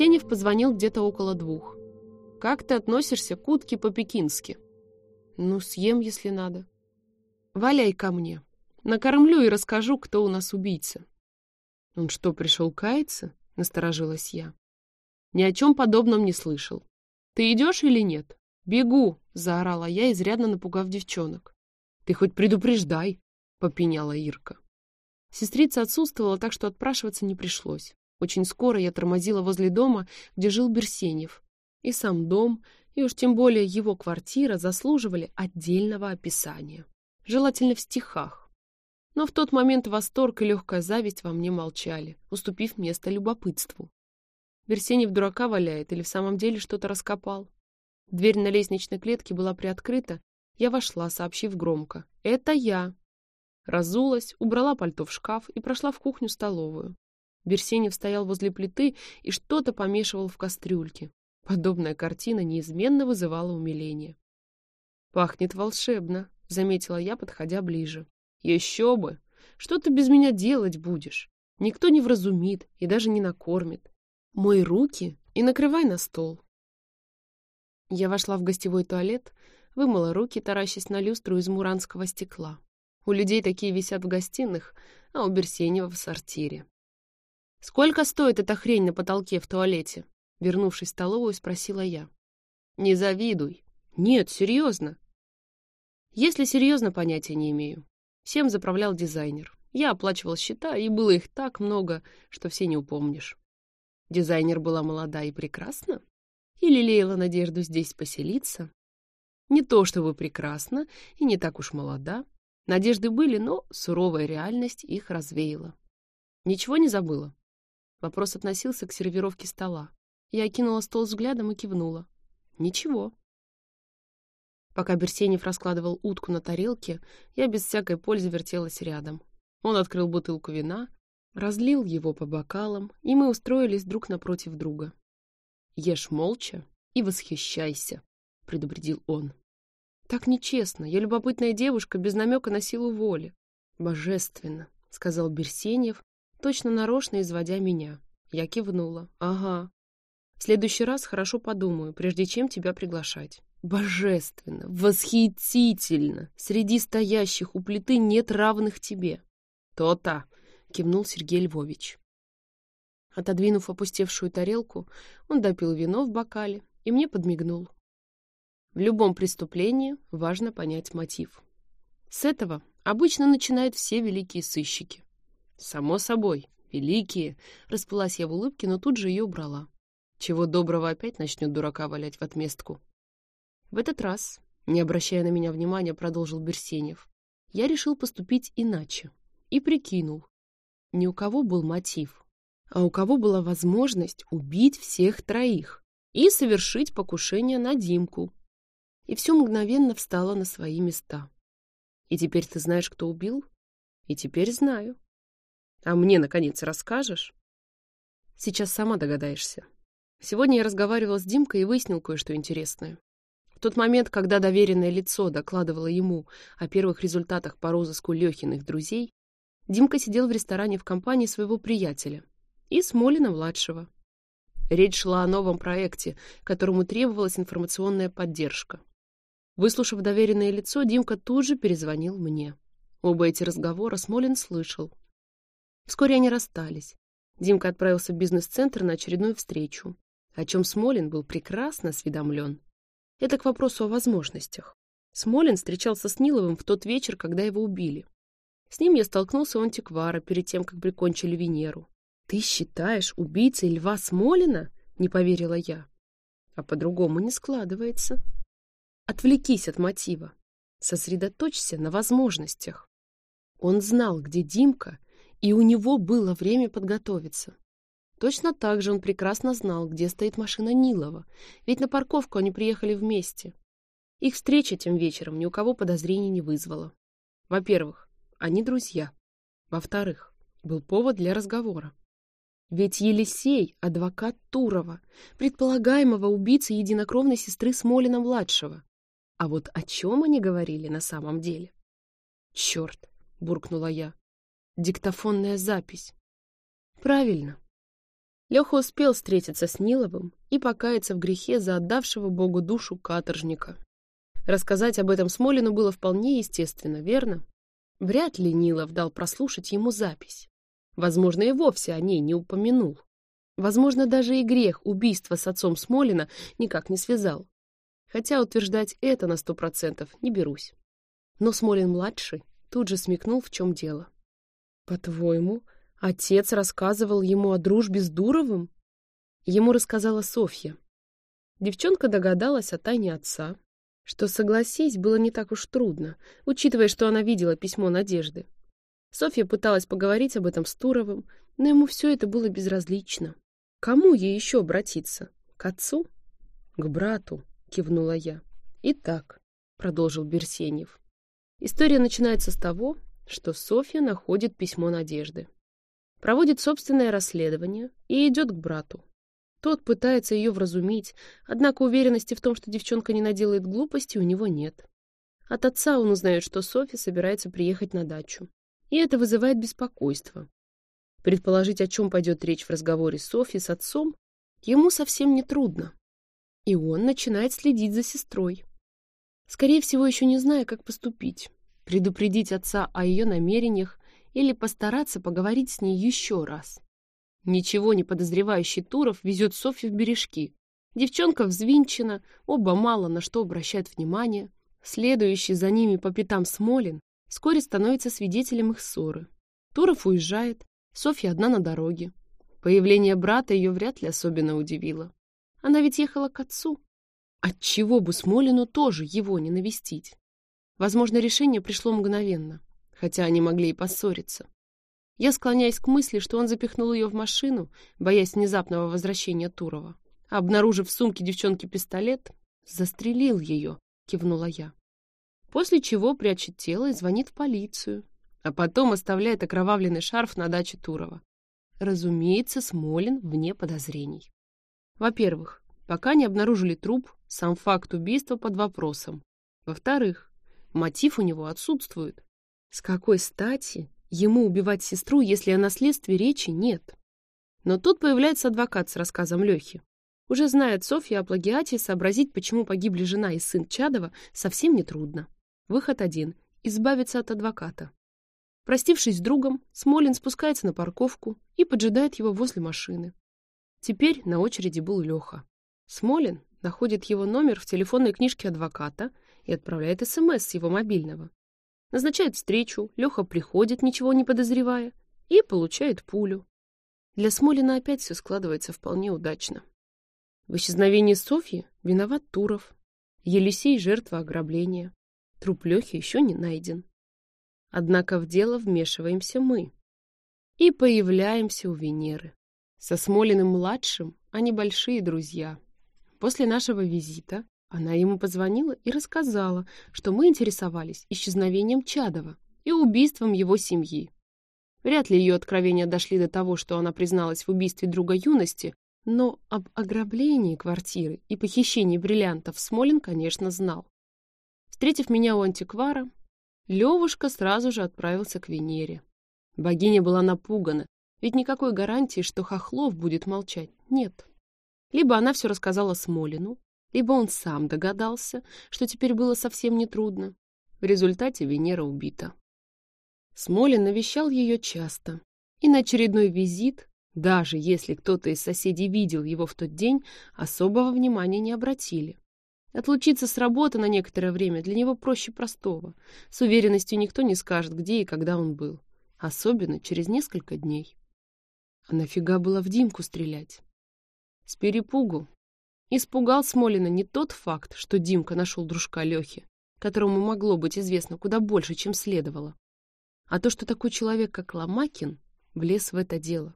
Берсенев позвонил где-то около двух. «Как ты относишься к утке по-пекински?» «Ну, съем, если надо». «Валяй ко мне. Накормлю и расскажу, кто у нас убийца». «Он что, пришел каяться?» — насторожилась я. «Ни о чем подобном не слышал. Ты идешь или нет?» «Бегу!» — заорала я, изрядно напугав девчонок. «Ты хоть предупреждай!» — попеняла Ирка. Сестрица отсутствовала, так что отпрашиваться не пришлось. Очень скоро я тормозила возле дома, где жил Берсенев. И сам дом, и уж тем более его квартира заслуживали отдельного описания. Желательно в стихах. Но в тот момент восторг и легкая зависть во мне молчали, уступив место любопытству. Берсенев дурака валяет или в самом деле что-то раскопал? Дверь на лестничной клетке была приоткрыта. Я вошла, сообщив громко. «Это я!» Разулась, убрала пальто в шкаф и прошла в кухню-столовую. Берсенев стоял возле плиты и что-то помешивал в кастрюльке. Подобная картина неизменно вызывала умиление. «Пахнет волшебно», — заметила я, подходя ближе. «Еще бы! Что ты без меня делать будешь? Никто не вразумит и даже не накормит. Мой руки и накрывай на стол». Я вошла в гостевой туалет, вымыла руки, таращась на люстру из муранского стекла. У людей такие висят в гостиных, а у Берсенева в сортире. «Сколько стоит эта хрень на потолке в туалете?» Вернувшись в столовую, спросила я. «Не завидуй». «Нет, серьезно». Если серьезно, понятия не имею. Всем заправлял дизайнер. Я оплачивал счета, и было их так много, что все не упомнишь. Дизайнер была молода и прекрасна? Или лелеяла надежду здесь поселиться? Не то чтобы прекрасно и не так уж молода. Надежды были, но суровая реальность их развеяла. Ничего не забыла? Вопрос относился к сервировке стола. Я окинула стол взглядом и кивнула. Ничего. Пока Берсенев раскладывал утку на тарелке, я без всякой пользы вертелась рядом. Он открыл бутылку вина, разлил его по бокалам, и мы устроились друг напротив друга. «Ешь молча и восхищайся», — предупредил он. «Так нечестно. Я любопытная девушка без намека на силу воли». «Божественно», — сказал Берсеньев, точно нарочно изводя меня. Я кивнула. «Ага. В следующий раз хорошо подумаю, прежде чем тебя приглашать». «Божественно! Восхитительно! Среди стоящих у плиты нет равных тебе!» «То-то!» — кивнул Сергей Львович. Отодвинув опустевшую тарелку, он допил вино в бокале и мне подмигнул. В любом преступлении важно понять мотив. С этого обычно начинают все великие сыщики. Само собой, великие, расплылась я в улыбке, но тут же ее убрала. Чего доброго опять начнет дурака валять в отместку. В этот раз, не обращая на меня внимания, продолжил Берсенев, я решил поступить иначе и прикинул. Ни у кого был мотив, а у кого была возможность убить всех троих и совершить покушение на Димку. И все мгновенно встало на свои места. И теперь ты знаешь, кто убил? И теперь знаю. А мне, наконец, расскажешь? Сейчас сама догадаешься. Сегодня я разговаривал с Димкой и выяснил кое-что интересное. В тот момент, когда доверенное лицо докладывало ему о первых результатах по розыску Лехиных друзей, Димка сидел в ресторане в компании своего приятеля, и Смолина-младшего. Речь шла о новом проекте, которому требовалась информационная поддержка. Выслушав доверенное лицо, Димка тут же перезвонил мне. Оба эти разговора Смолин слышал. Вскоре они расстались. Димка отправился в бизнес-центр на очередную встречу, о чем Смолин был прекрасно осведомлен. Это к вопросу о возможностях. Смолин встречался с Ниловым в тот вечер, когда его убили. С ним я столкнулся у антиквара перед тем, как прикончили Венеру. «Ты считаешь убийцей Льва Смолина?» — не поверила я. А по-другому не складывается. Отвлекись от мотива. Сосредоточься на возможностях. Он знал, где Димка, и у него было время подготовиться. Точно так же он прекрасно знал, где стоит машина Нилова, ведь на парковку они приехали вместе. Их встреча тем вечером ни у кого подозрений не вызвала. Во-первых, они друзья. Во-вторых, был повод для разговора. Ведь Елисей — адвокат Турова, предполагаемого убийцы единокровной сестры Смолина-младшего. А вот о чем они говорили на самом деле? «Черт!» — буркнула я. «Диктофонная запись». «Правильно. Леха успел встретиться с Ниловым и покаяться в грехе за отдавшего Богу душу каторжника. Рассказать об этом Смолину было вполне естественно, верно? Вряд ли Нилов дал прослушать ему запись. Возможно, и вовсе о ней не упомянул. Возможно, даже и грех убийства с отцом Смолина никак не связал. Хотя утверждать это на сто процентов не берусь. Но Смолин-младший тут же смекнул, в чем дело. «По-твоему, отец рассказывал ему о дружбе с Дуровым?» Ему рассказала Софья. Девчонка догадалась о тайне отца, что, согласись, было не так уж трудно, учитывая, что она видела письмо Надежды. Софья пыталась поговорить об этом с Туровым, но ему все это было безразлично. Кому ей еще обратиться? К отцу? К брату, кивнула я. Итак, продолжил Берсенев. История начинается с того, что Софья находит письмо Надежды. Проводит собственное расследование и идет к брату. Тот пытается ее вразумить, однако уверенности в том, что девчонка не наделает глупости, у него нет. От отца он узнает, что Софья собирается приехать на дачу. И это вызывает беспокойство. Предположить, о чем пойдет речь в разговоре Софьи с отцом, ему совсем не трудно. И он начинает следить за сестрой. Скорее всего, еще не зная, как поступить. Предупредить отца о ее намерениях или постараться поговорить с ней еще раз. Ничего не подозревающий Туров везет Софью в бережки. Девчонка взвинчена, оба мало на что обращают внимание. Следующий за ними по пятам Смолин вскоре становится свидетелем их ссоры. Туров уезжает, Софья одна на дороге. Появление брата ее вряд ли особенно удивило. Она ведь ехала к отцу. Отчего бы Смолину тоже его не навестить? Возможно, решение пришло мгновенно, хотя они могли и поссориться. Я склоняюсь к мысли, что он запихнул ее в машину, боясь внезапного возвращения Турова. обнаружив в сумке девчонки пистолет, застрелил ее, кивнула я. После чего прячет тело и звонит в полицию, а потом оставляет окровавленный шарф на даче Турова. Разумеется, Смолин вне подозрений. Во-первых, пока не обнаружили труп, сам факт убийства под вопросом. Во-вторых, мотив у него отсутствует. С какой стати Ему убивать сестру, если о наследстве речи нет. Но тут появляется адвокат с рассказом Лехи. Уже знает Софья о плагиате, сообразить, почему погибли жена и сын Чадова, совсем нетрудно. Выход один — избавиться от адвоката. Простившись с другом, Смолин спускается на парковку и поджидает его возле машины. Теперь на очереди был Леха. Смолин находит его номер в телефонной книжке адвоката и отправляет СМС с его мобильного. Назначает встречу, Леха приходит, ничего не подозревая, и получает пулю. Для Смолина опять все складывается вполне удачно. В исчезновении Софьи виноват Туров. Елисей — жертва ограбления. Труп Лехи еще не найден. Однако в дело вмешиваемся мы. И появляемся у Венеры. Со Смолиным-младшим они большие друзья. После нашего визита она ему позвонила и рассказала, что мы интересовались исчезновением Чадова и убийством его семьи. Вряд ли ее откровения дошли до того, что она призналась в убийстве друга юности, но об ограблении квартиры и похищении бриллиантов Смолин, конечно, знал. Встретив меня у антиквара, Левушка сразу же отправился к Венере. Богиня была напугана, ведь никакой гарантии, что Хохлов будет молчать, нет. Либо она все рассказала Смолину, либо он сам догадался, что теперь было совсем нетрудно. В результате Венера убита. Смолин навещал ее часто, и на очередной визит, даже если кто-то из соседей видел его в тот день, особого внимания не обратили. Отлучиться с работы на некоторое время для него проще простого. С уверенностью никто не скажет, где и когда он был. Особенно через несколько дней. А нафига было в Димку стрелять? С перепугу Испугал Смолина не тот факт, что Димка нашел дружка Лехи, которому могло быть известно куда больше, чем следовало, а то, что такой человек, как Ломакин, влез в это дело.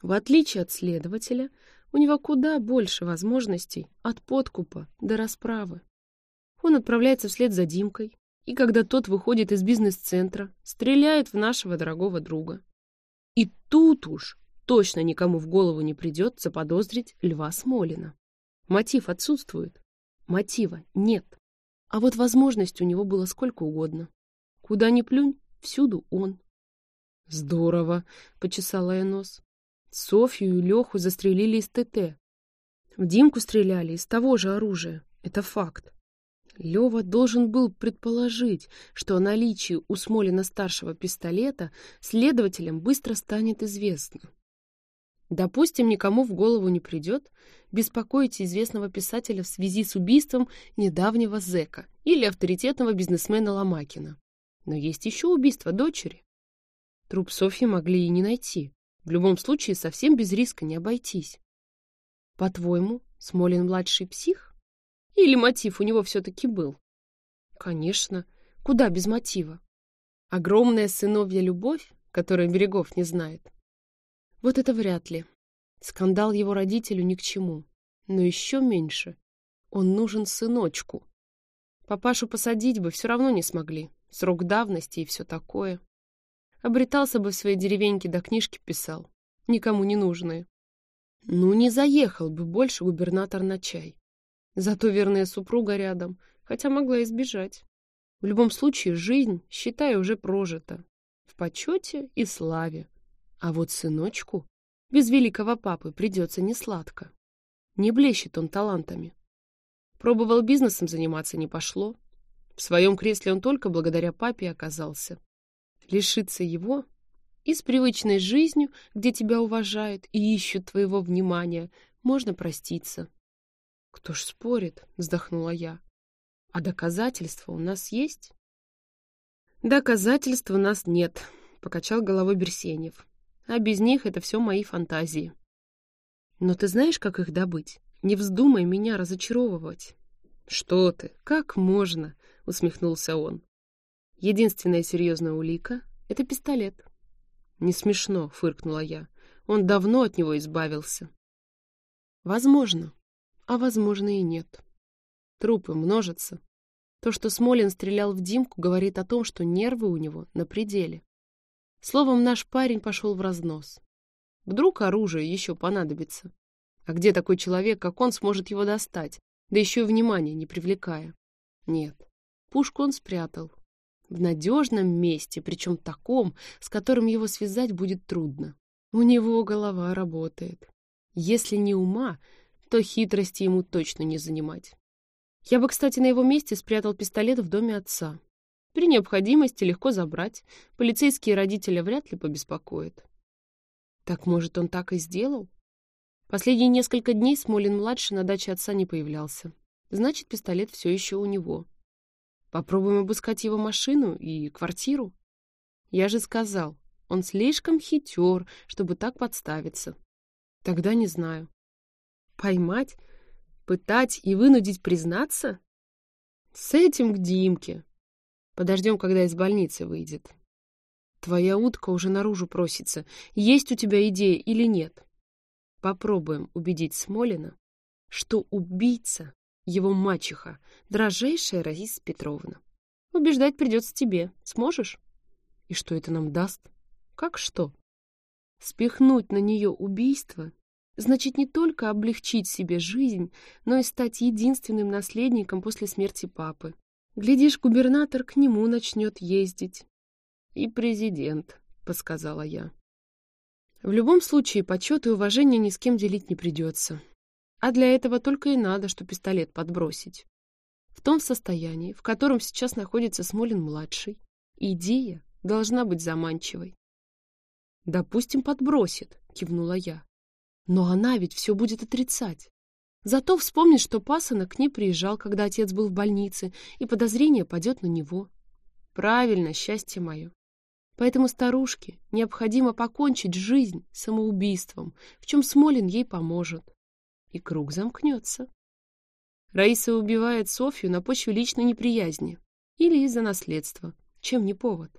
В отличие от следователя, у него куда больше возможностей от подкупа до расправы. Он отправляется вслед за Димкой, и когда тот выходит из бизнес-центра, стреляет в нашего дорогого друга. И тут уж точно никому в голову не придет заподозрить Льва Смолина. Мотив отсутствует. Мотива нет. А вот возможность у него было сколько угодно. Куда ни плюнь, всюду он. Здорово, почесала я нос. Софью и Леху застрелили из ТТ. В Димку стреляли из того же оружия. Это факт. Лева должен был предположить, что о наличии у Смолина-старшего пистолета следователям быстро станет известно. Допустим, никому в голову не придет беспокоить известного писателя в связи с убийством недавнего зэка или авторитетного бизнесмена Ломакина. Но есть еще убийство дочери. Труп Софьи могли и не найти. В любом случае, совсем без риска не обойтись. По-твоему, Смолин-младший псих? Или мотив у него все-таки был? Конечно. Куда без мотива? Огромная сыновья любовь, которая берегов не знает. Вот это вряд ли. Скандал его родителю ни к чему. Но еще меньше. Он нужен сыночку. Папашу посадить бы все равно не смогли. Срок давности и все такое. Обретался бы в своей деревеньке, да книжки писал. Никому не нужные. Ну, не заехал бы больше губернатор на чай. Зато верная супруга рядом, хотя могла избежать. В любом случае, жизнь, считай, уже прожита. В почете и славе. А вот сыночку без великого папы придется несладко. Не блещет он талантами. Пробовал бизнесом заниматься, не пошло. В своем кресле он только благодаря папе оказался. Лишиться его и с привычной жизнью, где тебя уважают и ищут твоего внимания, можно проститься. «Кто ж спорит?» — вздохнула я. «А доказательства у нас есть?» «Доказательств у нас нет», — покачал головой Берсенев. «А без них это все мои фантазии». «Но ты знаешь, как их добыть? Не вздумай меня разочаровывать». «Что ты? Как можно?» — усмехнулся он. «Единственная серьезная улика — это пистолет». «Не смешно», — фыркнула я. «Он давно от него избавился». «Возможно», а, возможно, и нет. Трупы множатся. То, что Смолин стрелял в Димку, говорит о том, что нервы у него на пределе. Словом, наш парень пошел в разнос. Вдруг оружие еще понадобится. А где такой человек, как он, сможет его достать, да еще и внимания не привлекая? Нет, пушку он спрятал. В надежном месте, причем таком, с которым его связать будет трудно. У него голова работает. Если не ума, то хитрости ему точно не занимать. Я бы, кстати, на его месте спрятал пистолет в доме отца. При необходимости легко забрать. Полицейские родители вряд ли побеспокоят. Так, может, он так и сделал? Последние несколько дней Смолин-младший на даче отца не появлялся. Значит, пистолет все еще у него. Попробуем обыскать его машину и квартиру. Я же сказал, он слишком хитер, чтобы так подставиться. Тогда не знаю. Поймать, пытать и вынудить признаться? С этим к Димке. Подождем, когда из больницы выйдет. Твоя утка уже наружу просится. Есть у тебя идея или нет? Попробуем убедить Смолина, что убийца — его мачеха, дрожайшая Раиса Петровна. Убеждать придется тебе. Сможешь? И что это нам даст? Как что? Спихнуть на нее убийство значит не только облегчить себе жизнь, но и стать единственным наследником после смерти папы. Глядишь, губернатор к нему начнет ездить. И президент, — подсказала я. В любом случае, почет и уважение ни с кем делить не придется. А для этого только и надо, что пистолет подбросить. В том состоянии, в котором сейчас находится Смолин-младший, идея должна быть заманчивой. «Допустим, подбросит», — кивнула я. Но она ведь все будет отрицать. Зато вспомнит, что пасынок к ней приезжал, когда отец был в больнице, и подозрение падет на него. Правильно, счастье мое. Поэтому старушке необходимо покончить жизнь самоубийством, в чем Смолин ей поможет. И круг замкнется. Раиса убивает Софью на почве личной неприязни или из-за наследства, чем не повод.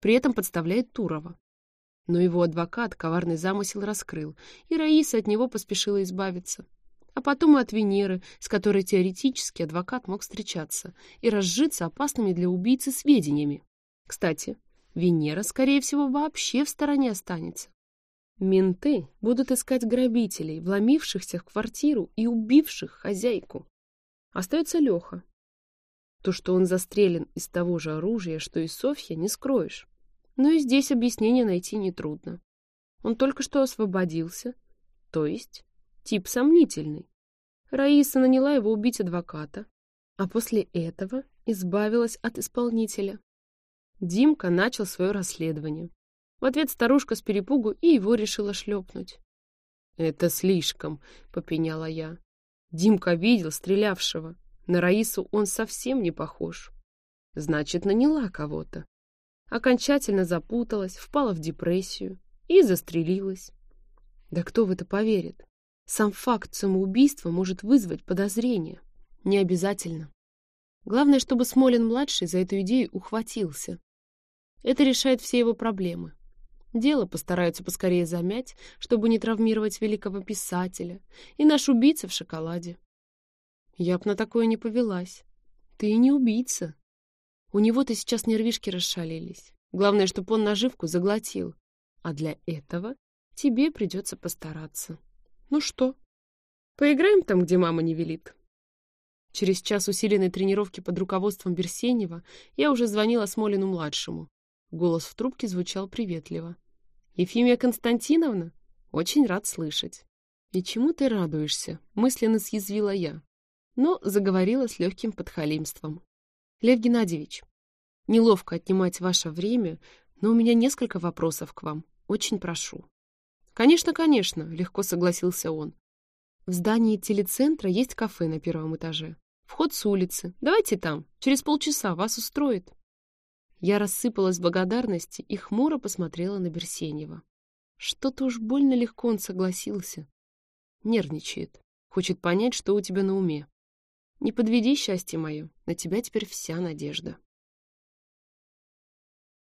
При этом подставляет Турова. Но его адвокат коварный замысел раскрыл, и Раиса от него поспешила избавиться. А потом и от Венеры, с которой теоретически адвокат мог встречаться, и разжиться опасными для убийцы сведениями. Кстати, Венера, скорее всего, вообще в стороне останется. Менты будут искать грабителей, вломившихся в квартиру и убивших хозяйку. Остается Леха. То, что он застрелен из того же оружия, что и Софья, не скроешь. Но и здесь объяснение найти нетрудно. Он только что освободился, то есть тип сомнительный. Раиса наняла его убить адвоката, а после этого избавилась от исполнителя. Димка начал свое расследование. В ответ старушка с перепугу и его решила шлепнуть. «Это слишком», — попеняла я. Димка видел стрелявшего. На Раису он совсем не похож. Значит, наняла кого-то. Окончательно запуталась, впала в депрессию и застрелилась. Да кто в это поверит? Сам факт самоубийства может вызвать подозрение. Не обязательно. Главное, чтобы Смолин-младший за эту идею ухватился. Это решает все его проблемы. Дело постараются поскорее замять, чтобы не травмировать великого писателя, и наш убийца в шоколаде. Я б на такое не повелась. Ты и не убийца. У него-то сейчас нервишки расшалились. Главное, чтобы он наживку заглотил. А для этого тебе придется постараться. Ну что, поиграем там, где мама не велит? Через час усиленной тренировки под руководством Берсенева я уже звонила Смолину-младшему. Голос в трубке звучал приветливо. «Ефимия Константиновна? Очень рад слышать». «И чему ты радуешься?» — мысленно съязвила я. Но заговорила с легким подхалимством. «Лев Геннадьевич, неловко отнимать ваше время, но у меня несколько вопросов к вам. Очень прошу». «Конечно, конечно», — легко согласился он. «В здании телецентра есть кафе на первом этаже. Вход с улицы. Давайте там. Через полчаса вас устроит». Я рассыпалась в благодарности и хмуро посмотрела на Берсенева. Что-то уж больно легко он согласился. Нервничает. Хочет понять, что у тебя на уме. Не подведи счастье мое, на тебя теперь вся надежда.